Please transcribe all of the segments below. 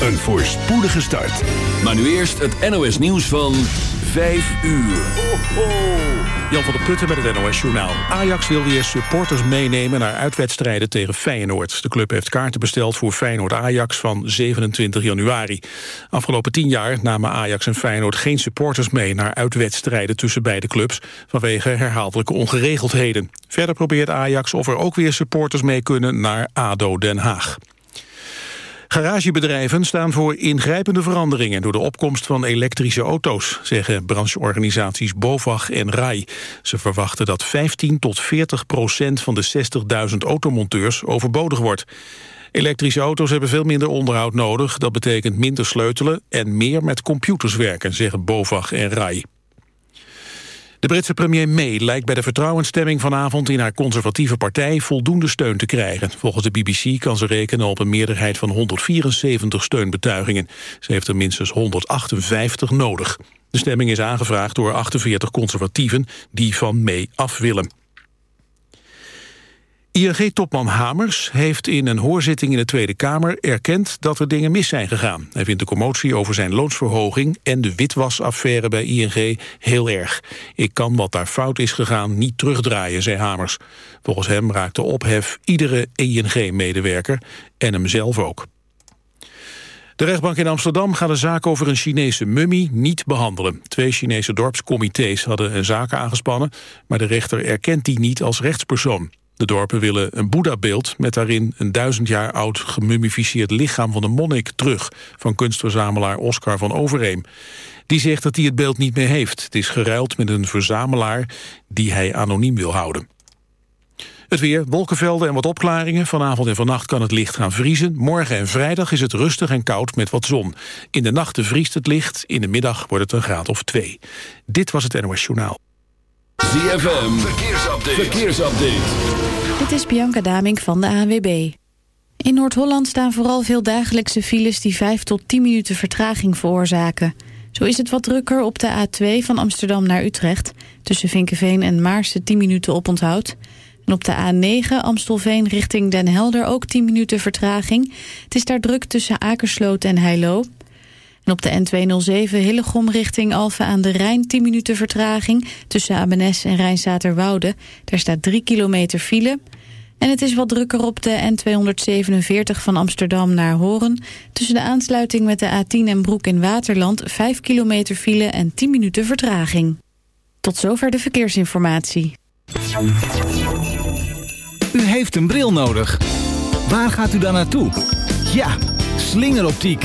een voorspoedige start. Maar nu eerst het NOS nieuws van 5 uur. Jan van der Putten met het NOS Journaal. Ajax wil weer supporters meenemen naar uitwedstrijden tegen Feyenoord. De club heeft kaarten besteld voor Feyenoord-Ajax van 27 januari. Afgelopen tien jaar namen Ajax en Feyenoord geen supporters mee... naar uitwedstrijden tussen beide clubs... vanwege herhaaldelijke ongeregeldheden. Verder probeert Ajax of er ook weer supporters mee kunnen naar ADO Den Haag. Garagebedrijven staan voor ingrijpende veranderingen... door de opkomst van elektrische auto's, zeggen brancheorganisaties BOVAG en RAI. Ze verwachten dat 15 tot 40 procent van de 60.000 automonteurs overbodig wordt. Elektrische auto's hebben veel minder onderhoud nodig. Dat betekent minder sleutelen en meer met computers werken, zeggen BOVAG en RAI. De Britse premier May lijkt bij de vertrouwensstemming vanavond in haar conservatieve partij voldoende steun te krijgen. Volgens de BBC kan ze rekenen op een meerderheid van 174 steunbetuigingen. Ze heeft er minstens 158 nodig. De stemming is aangevraagd door 48 conservatieven die van May af willen. ING-topman Hamers heeft in een hoorzitting in de Tweede Kamer erkend dat er dingen mis zijn gegaan. Hij vindt de commotie over zijn loonsverhoging en de witwasaffaire bij ING heel erg. Ik kan wat daar fout is gegaan niet terugdraaien, zei Hamers. Volgens hem raakte ophef iedere ING-medewerker en hemzelf ook. De rechtbank in Amsterdam gaat een zaak over een Chinese mummie niet behandelen. Twee Chinese dorpscomité's hadden een zaak aangespannen... maar de rechter erkent die niet als rechtspersoon. De dorpen willen een Boeddha-beeld met daarin een duizend jaar oud gemummificeerd lichaam van de monnik terug van kunstverzamelaar Oscar van Overeem. Die zegt dat hij het beeld niet meer heeft. Het is geruild met een verzamelaar die hij anoniem wil houden. Het weer, wolkenvelden en wat opklaringen. Vanavond en vannacht kan het licht gaan vriezen. Morgen en vrijdag is het rustig en koud met wat zon. In de nachten vriest het licht, in de middag wordt het een graad of twee. Dit was het NOS Journaal. ZFM, verkeersupdate. verkeersupdate. Dit is Bianca Damink van de ANWB. In Noord-Holland staan vooral veel dagelijkse files... die 5 tot 10 minuten vertraging veroorzaken. Zo is het wat drukker op de A2 van Amsterdam naar Utrecht... tussen Vinkenveen en Maarsen 10 minuten oponthoud. En op de A9 Amstelveen richting Den Helder ook 10 minuten vertraging. Het is daar druk tussen Akersloot en Heilo... En op de N207 Hillegom richting Alphen aan de Rijn 10 minuten vertraging tussen Abenes en Rijnstaterwoude. Daar staat 3 kilometer file. En het is wat drukker op de N247 van Amsterdam naar Horen. Tussen de aansluiting met de A10 en Broek in Waterland 5 kilometer file en 10 minuten vertraging. Tot zover de verkeersinformatie. U heeft een bril nodig. Waar gaat u dan naartoe? Ja, slingeroptiek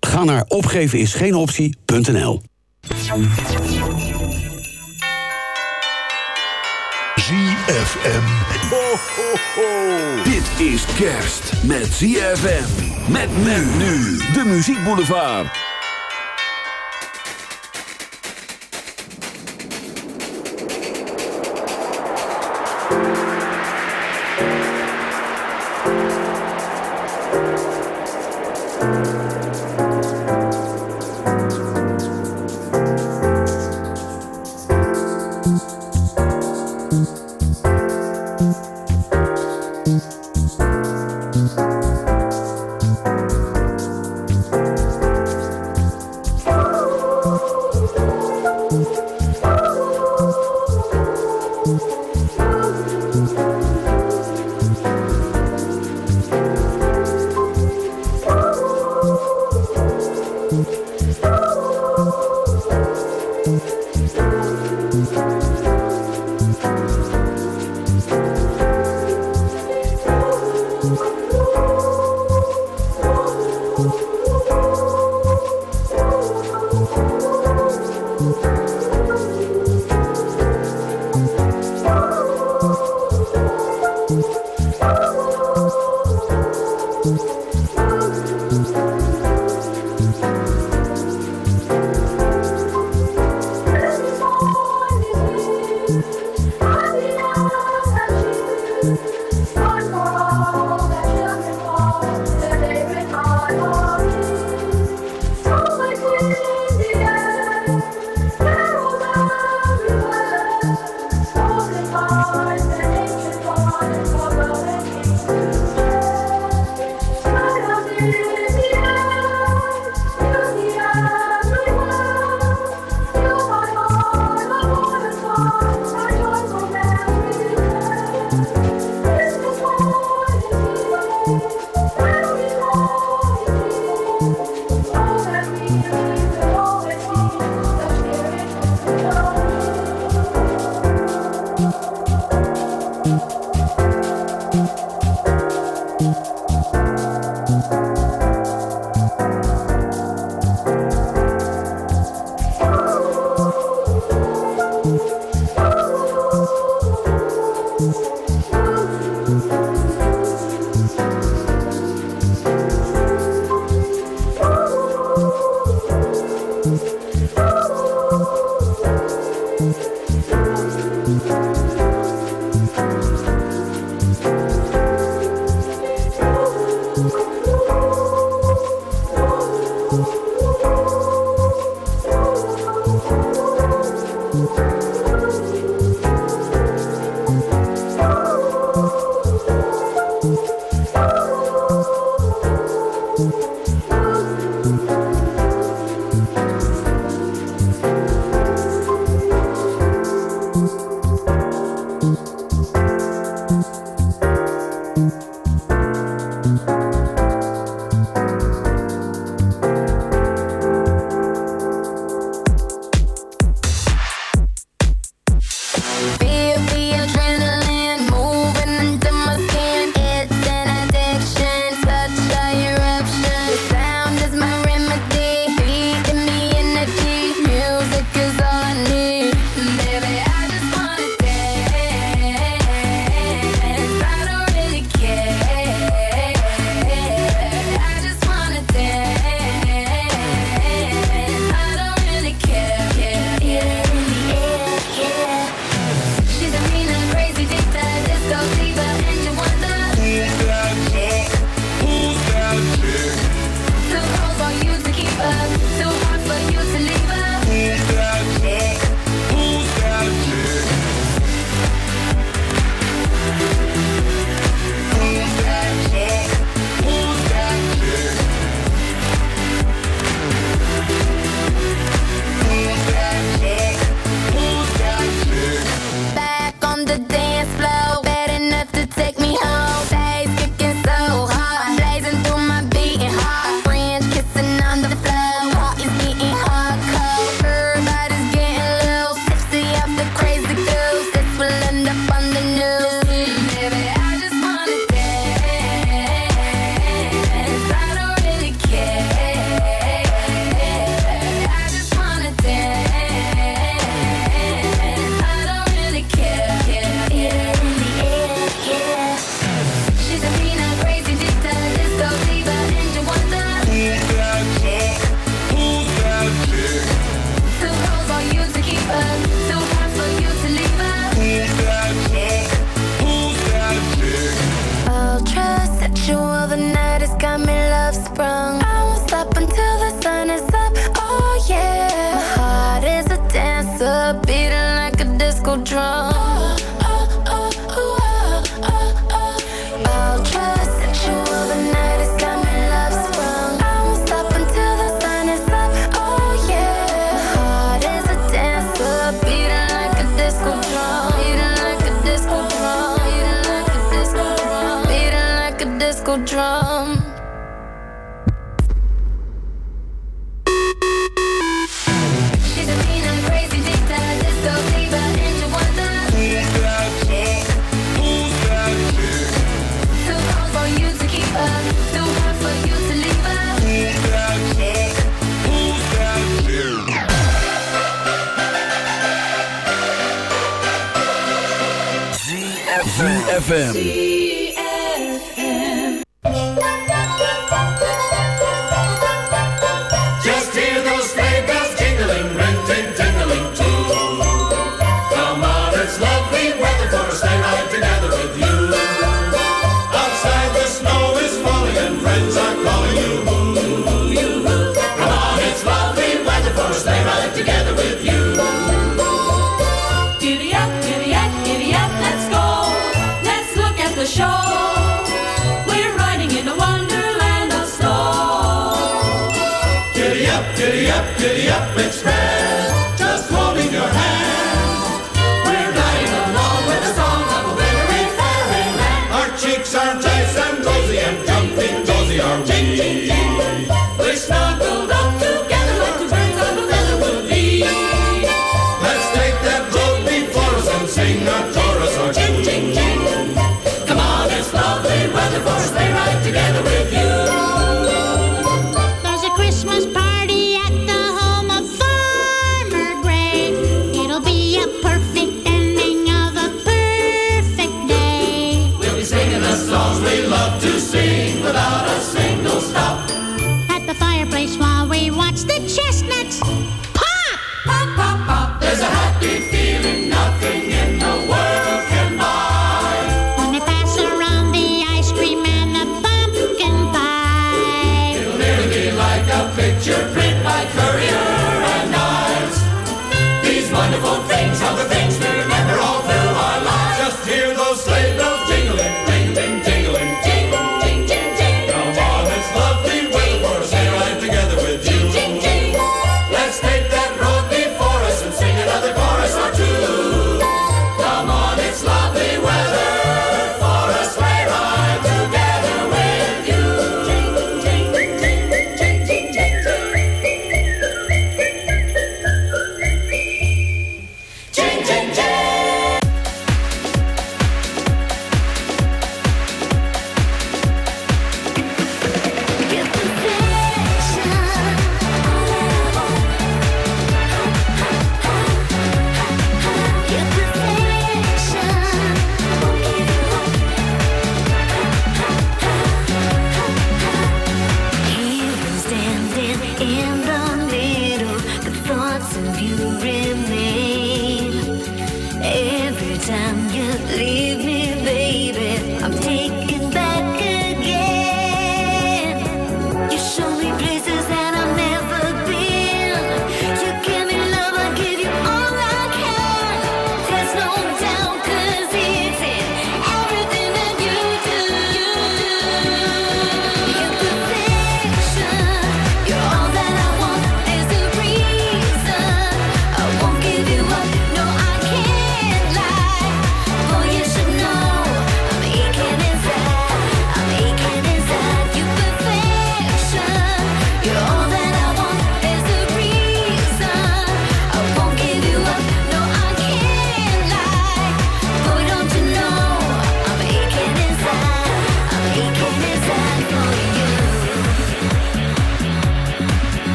Ga naar opgevenisgeenoptie.nl ZFM. Ho, ho, ho. Dit is kerst met ZFM. Met men nu. De Muziek Boulevard. ZFM.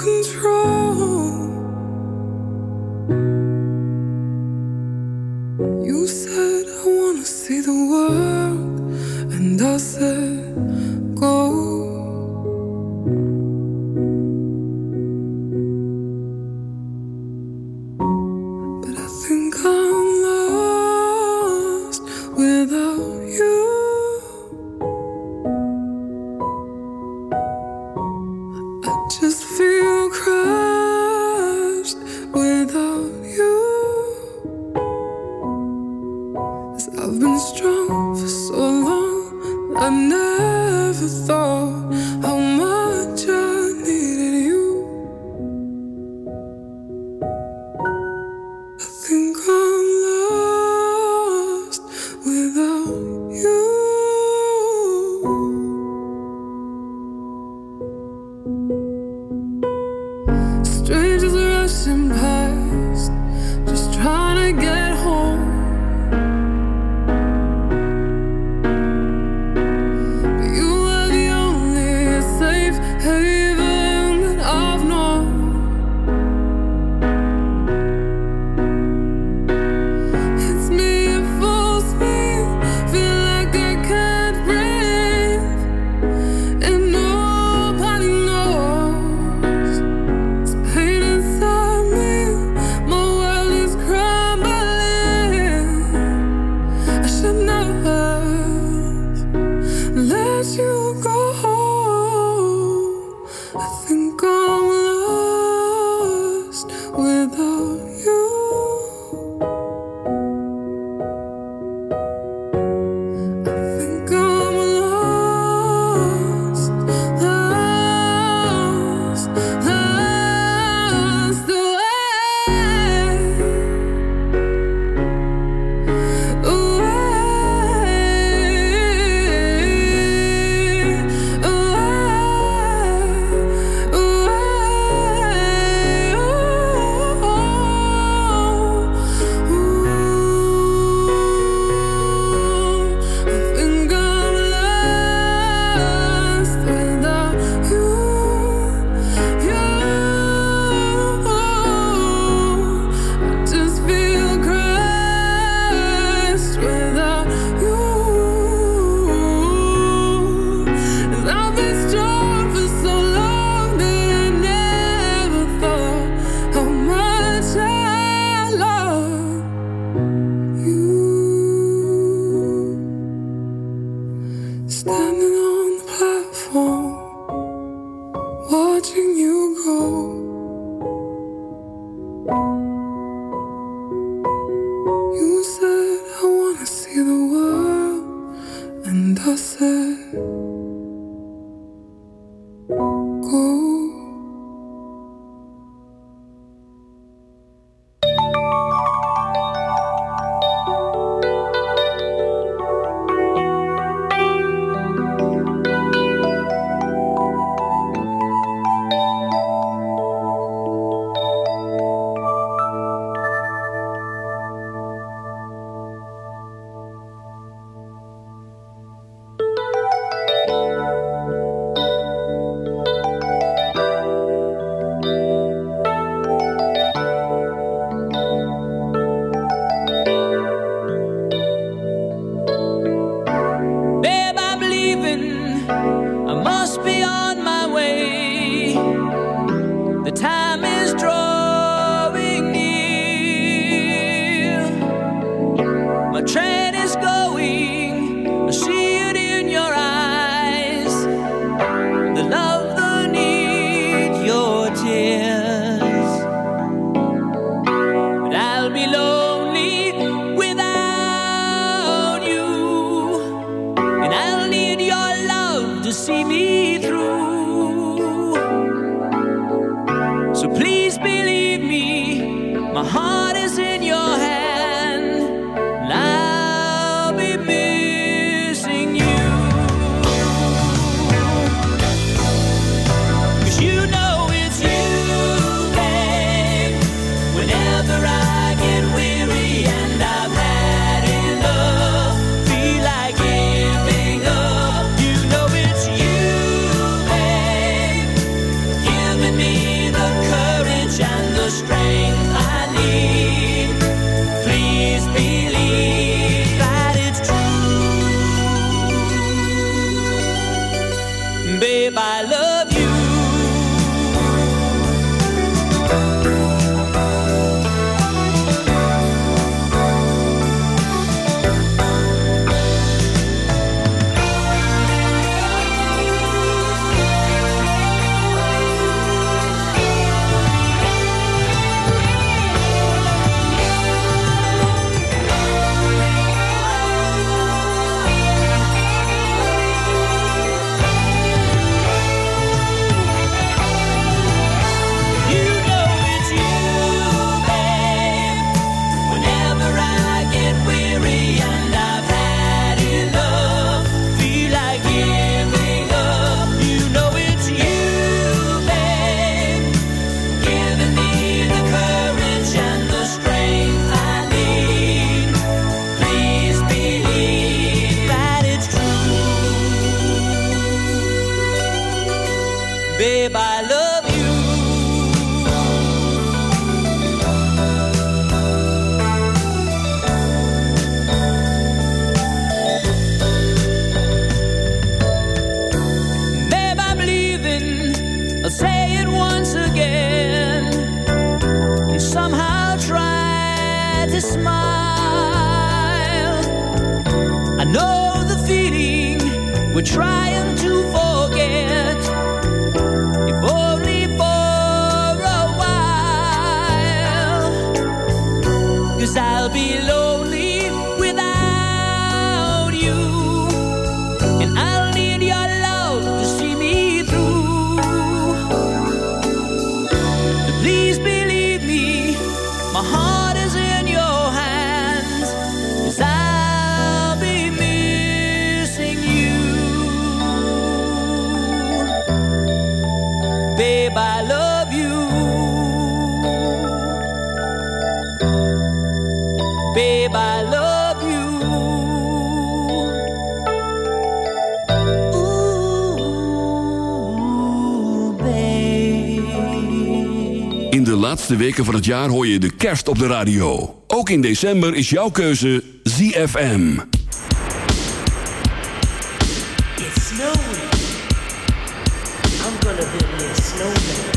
control. In de laatste weken van het jaar hoor je de kerst op de radio. Ook in december is jouw keuze ZFM. It's snowing. I'm gonna build a snowman.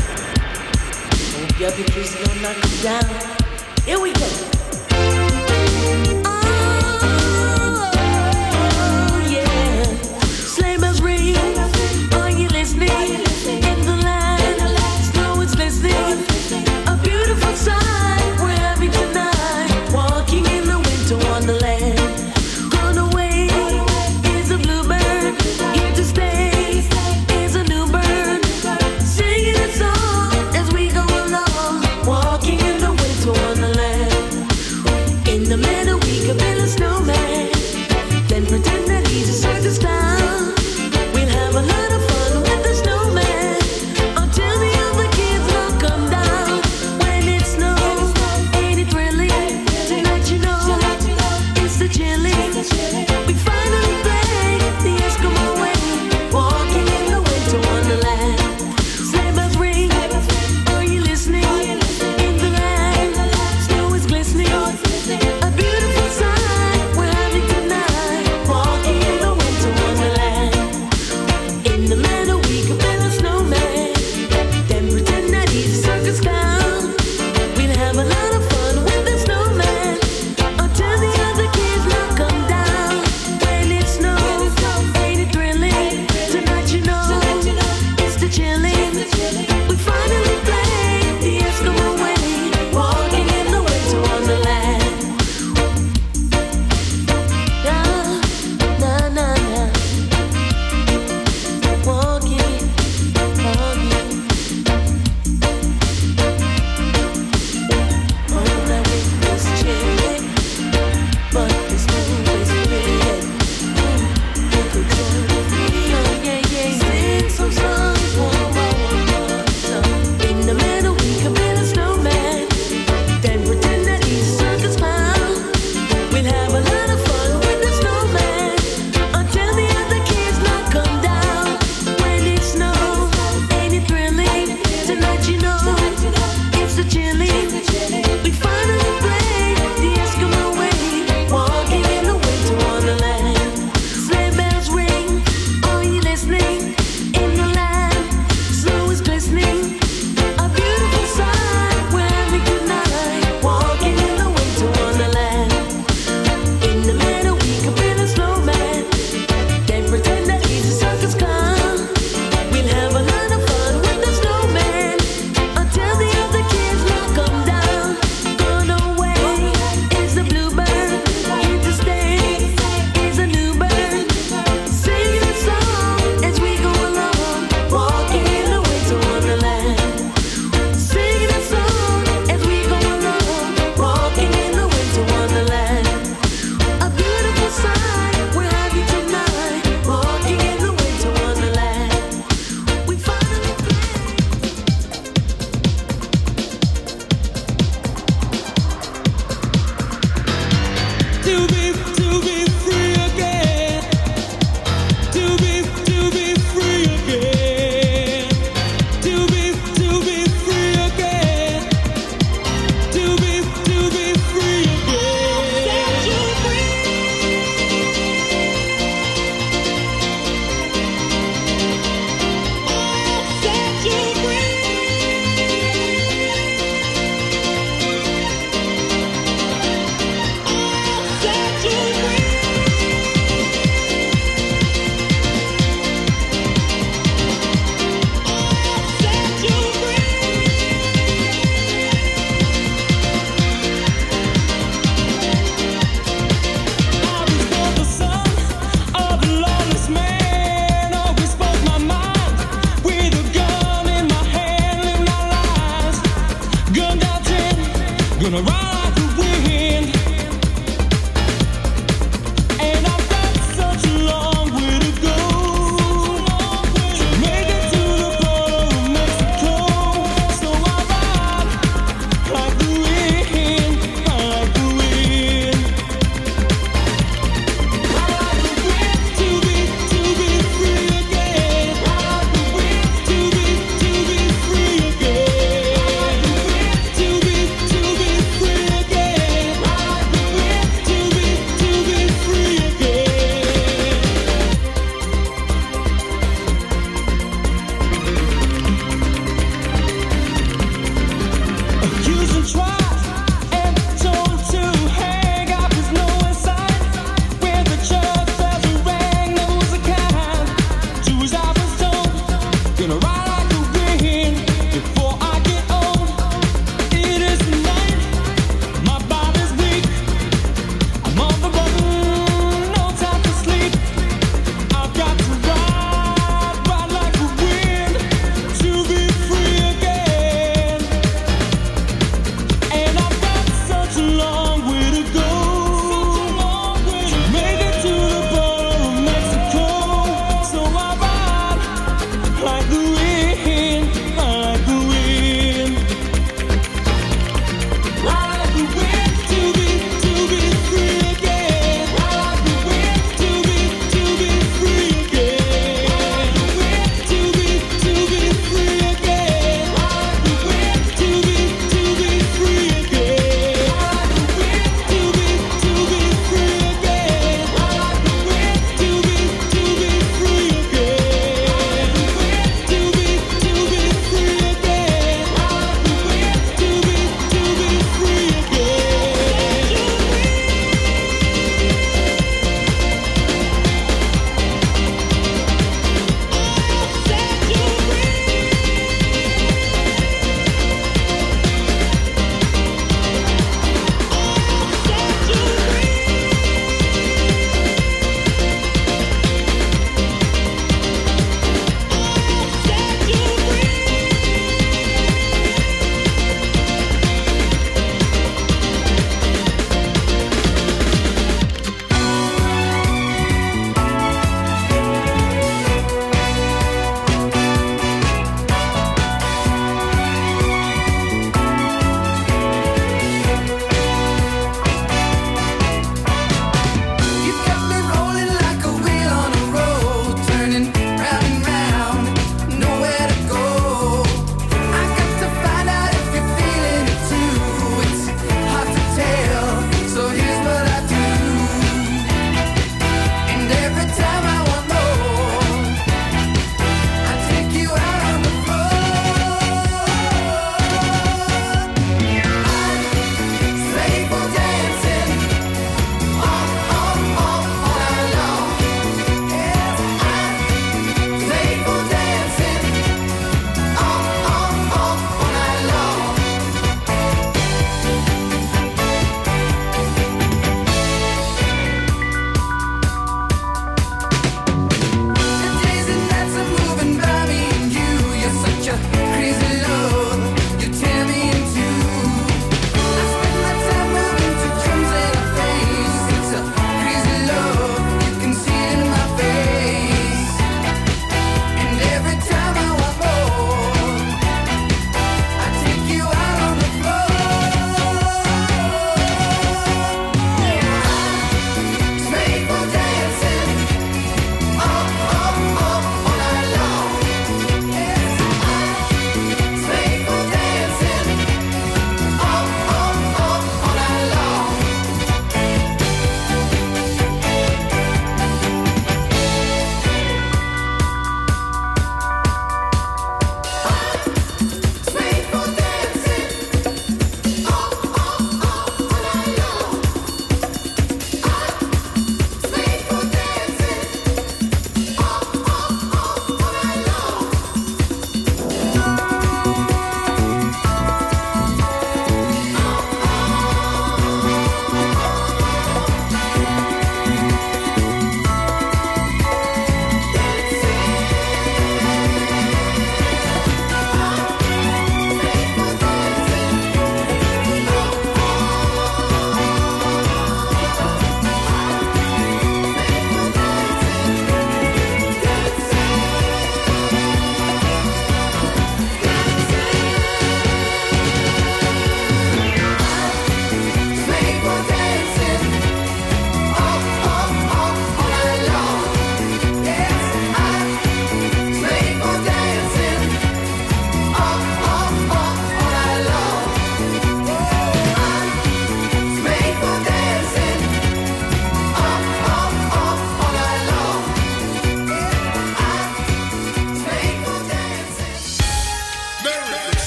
Hope the other kids don't knock me down. Here we go.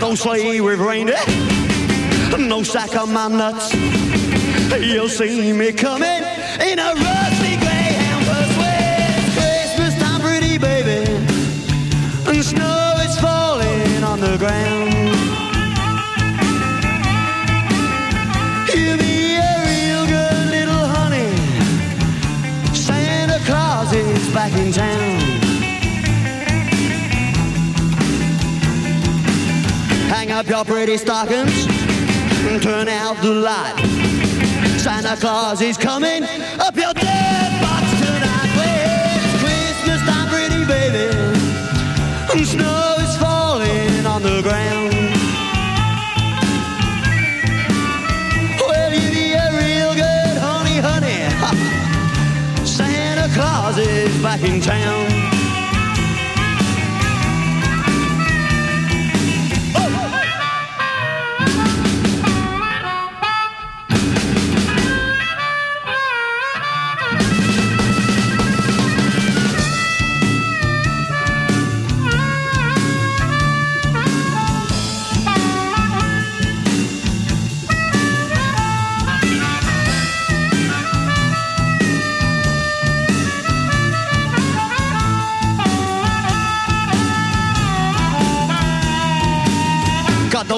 Those sleigh with reindeer, no sack of my nuts. You'll see me coming in a rusty greyhound bus. It's Christmas time, pretty baby, and snow is falling on the ground. You be a real good little honey. Santa Claus is back in town. Up your pretty stockings and turn out the light. Santa Claus is coming up your dead box tonight. Well, it's Christmas time, pretty baby, and snow is falling on the ground. Well, you be a real good honey, honey. Santa Claus is back in town.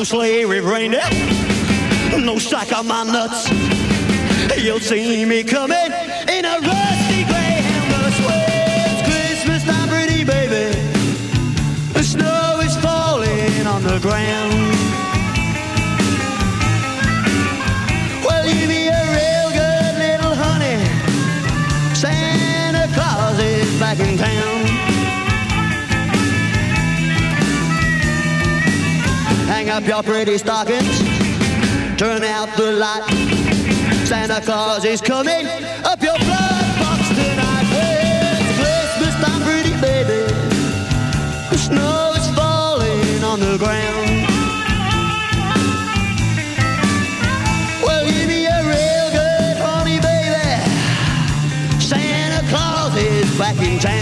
Those sleigh with no sack on my nuts. You'll see me coming in a rusty greyhound bus. It's Christmas time, pretty baby. The snow is falling on the ground. Up your pretty stockings. Turn out the light. Santa Claus is coming up your blood box tonight. Well, it's Christmas time, pretty baby. The snow is falling on the ground. Well, give me a real good honey, baby. Santa Claus is back in town.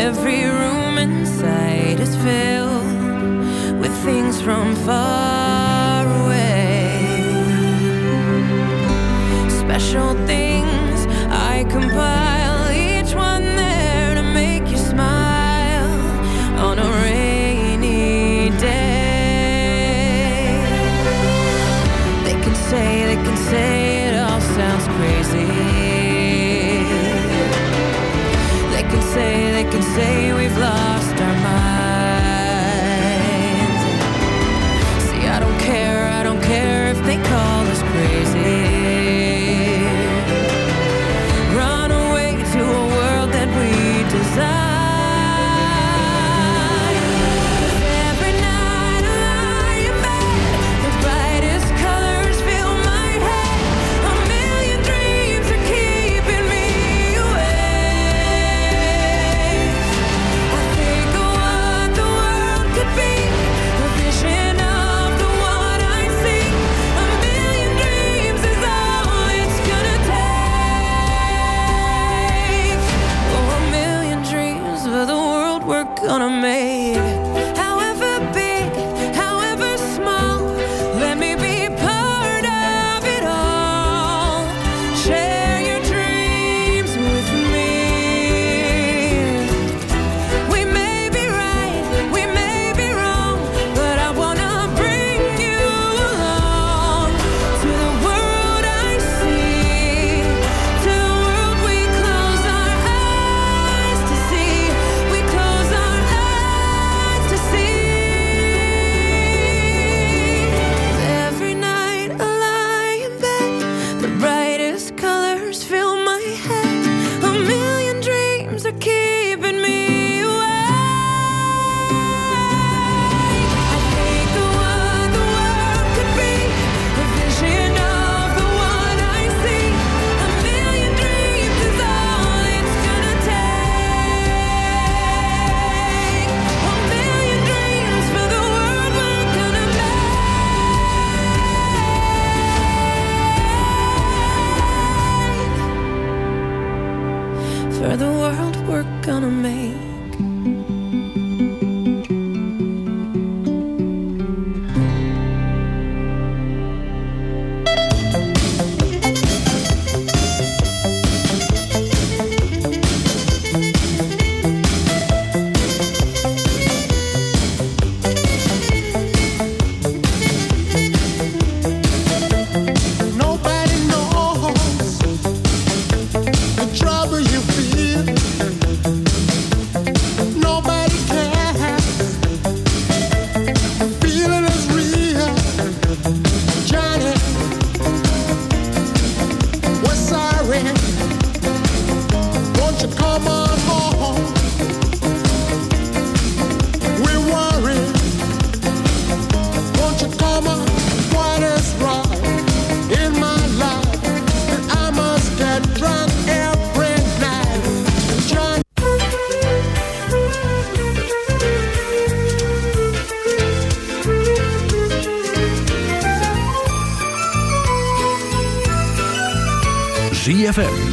Every room inside is filled with things from far away. Special things I compile. say gonna make